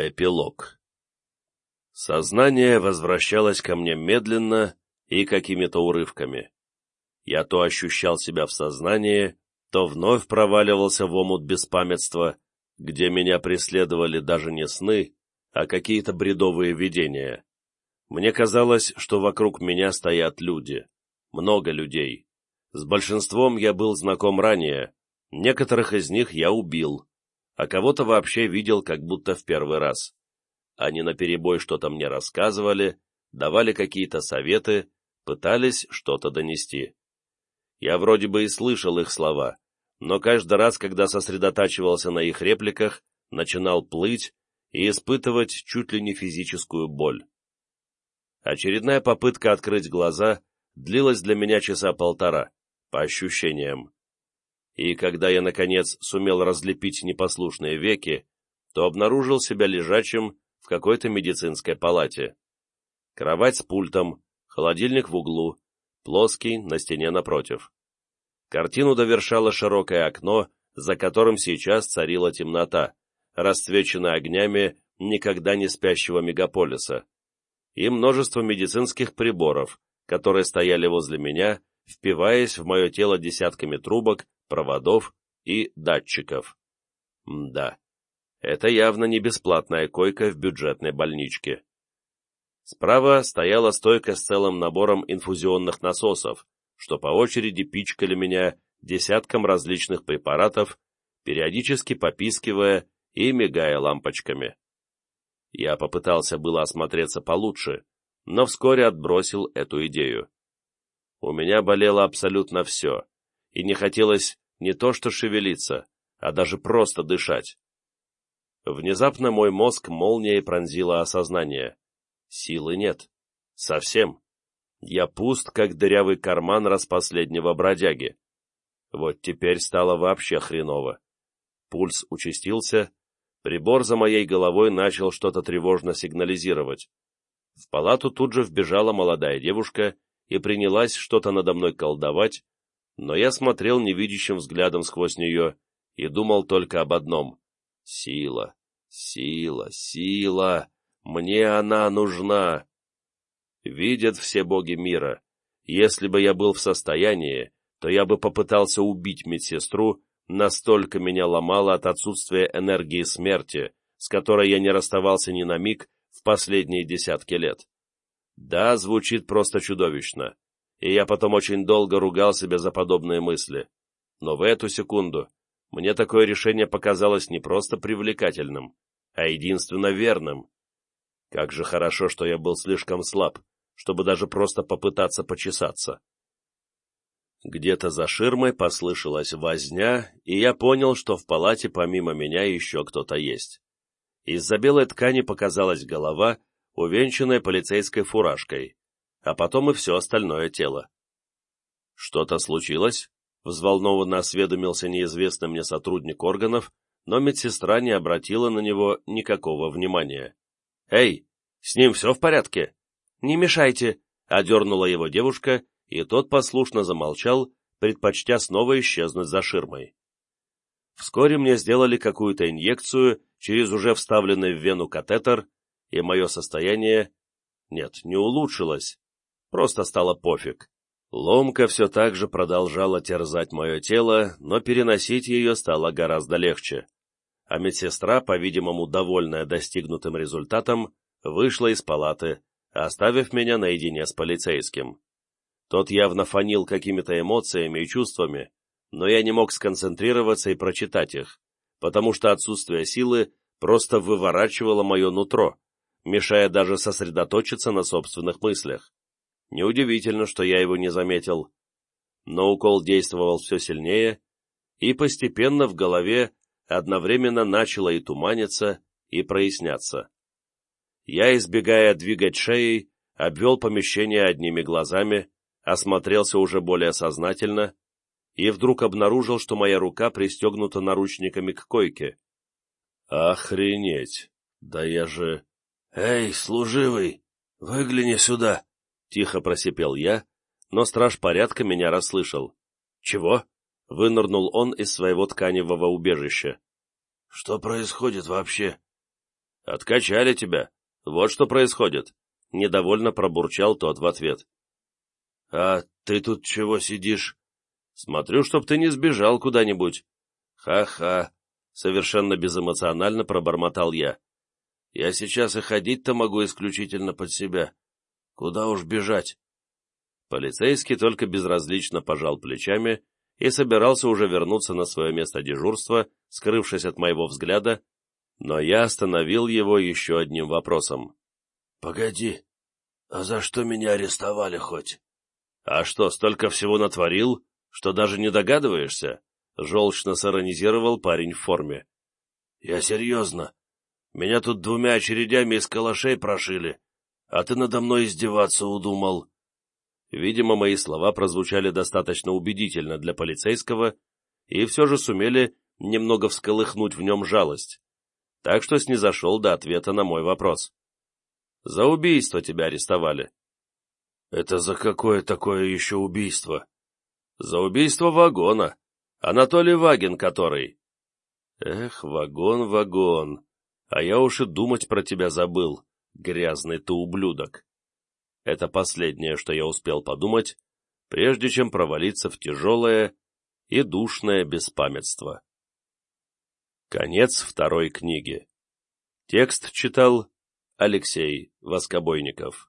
Эпилог Сознание возвращалось ко мне медленно и какими-то урывками. Я то ощущал себя в сознании, то вновь проваливался в омут беспамятства, где меня преследовали даже не сны, а какие-то бредовые видения. Мне казалось, что вокруг меня стоят люди. Много людей. С большинством я был знаком ранее, некоторых из них я убил, а кого-то вообще видел как будто в первый раз. Они наперебой что-то мне рассказывали, давали какие-то советы, пытались что-то донести. Я вроде бы и слышал их слова, но каждый раз, когда сосредотачивался на их репликах, начинал плыть и испытывать чуть ли не физическую боль. Очередная попытка открыть глаза длилась для меня часа полтора, по ощущениям. И когда я, наконец, сумел разлепить непослушные веки, то обнаружил себя лежачим в какой-то медицинской палате. Кровать с пультом, холодильник в углу, плоский на стене напротив. Картину довершало широкое окно, за которым сейчас царила темнота, расцвеченная огнями никогда не спящего мегаполиса, и множество медицинских приборов, которые стояли возле меня, впиваясь в мое тело десятками трубок, проводов и датчиков. М да, это явно не бесплатная койка в бюджетной больничке. Справа стояла стойка с целым набором инфузионных насосов, что по очереди пичкали меня десятком различных препаратов, периодически попискивая и мигая лампочками. Я попытался было осмотреться получше, но вскоре отбросил эту идею. У меня болело абсолютно все, и не хотелось не то что шевелиться, а даже просто дышать. Внезапно мой мозг молнией пронзило осознание. Силы нет. Совсем. Я пуст, как дырявый карман распоследнего бродяги. Вот теперь стало вообще хреново. Пульс участился, прибор за моей головой начал что-то тревожно сигнализировать. В палату тут же вбежала молодая девушка и принялась что-то надо мной колдовать, но я смотрел невидящим взглядом сквозь нее и думал только об одном — сила, сила, сила. Мне она нужна. Видят все боги мира. Если бы я был в состоянии, то я бы попытался убить медсестру, настолько меня ломало от отсутствия энергии смерти, с которой я не расставался ни на миг в последние десятки лет. Да, звучит просто чудовищно, и я потом очень долго ругал себя за подобные мысли. Но в эту секунду мне такое решение показалось не просто привлекательным, а единственно верным. Как же хорошо, что я был слишком слаб, чтобы даже просто попытаться почесаться. Где-то за ширмой послышалась возня, и я понял, что в палате помимо меня еще кто-то есть. Из-за белой ткани показалась голова, увенчанная полицейской фуражкой, а потом и все остальное тело. «Что-то случилось?» — взволнованно осведомился неизвестный мне сотрудник органов, но медсестра не обратила на него никакого внимания. «Эй, с ним все в порядке?» «Не мешайте», — одернула его девушка, и тот послушно замолчал, предпочтя снова исчезнуть за ширмой. Вскоре мне сделали какую-то инъекцию через уже вставленный в вену катетер, и мое состояние... Нет, не улучшилось, просто стало пофиг. Ломка все так же продолжала терзать мое тело, но переносить ее стало гораздо легче. А медсестра, по-видимому, довольная достигнутым результатом, вышла из палаты, оставив меня наедине с полицейским. Тот явно фанил какими-то эмоциями и чувствами, но я не мог сконцентрироваться и прочитать их, потому что отсутствие силы просто выворачивало мое нутро, мешая даже сосредоточиться на собственных мыслях. Неудивительно, что я его не заметил. Но укол действовал все сильнее, и постепенно в голове одновременно начало и туманиться, и проясняться. Я, избегая двигать шеей, обвел помещение одними глазами, осмотрелся уже более сознательно и вдруг обнаружил, что моя рука пристегнута наручниками к койке. «Охренеть! Да я же...» «Эй, служивый, выгляни сюда!» — тихо просипел я, но страж порядка меня расслышал. «Чего?» — вынырнул он из своего тканевого убежища. «Что происходит вообще?» «Откачали тебя. Вот что происходит», — недовольно пробурчал тот в ответ. «А ты тут чего сидишь?» «Смотрю, чтоб ты не сбежал куда-нибудь». «Ха-ха», — совершенно безэмоционально пробормотал я. «Я сейчас и ходить-то могу исключительно под себя. Куда уж бежать?» Полицейский только безразлично пожал плечами и собирался уже вернуться на свое место дежурства, скрывшись от моего взгляда, но я остановил его еще одним вопросом. «Погоди, а за что меня арестовали хоть?» «А что, столько всего натворил, что даже не догадываешься?» — желчно сиронизировал парень в форме. «Я серьезно. Меня тут двумя очередями из калашей прошили, а ты надо мной издеваться удумал». Видимо, мои слова прозвучали достаточно убедительно для полицейского и все же сумели немного всколыхнуть в нем жалость, так что снизошел до ответа на мой вопрос. «За убийство тебя арестовали». «Это за какое такое еще убийство?» «За убийство вагона. Анатолий Вагин который». «Эх, вагон, вагон, а я уж и думать про тебя забыл, грязный ты ублюдок». Это последнее, что я успел подумать, прежде чем провалиться в тяжелое и душное беспамятство. Конец второй книги. Текст читал Алексей Воскобойников.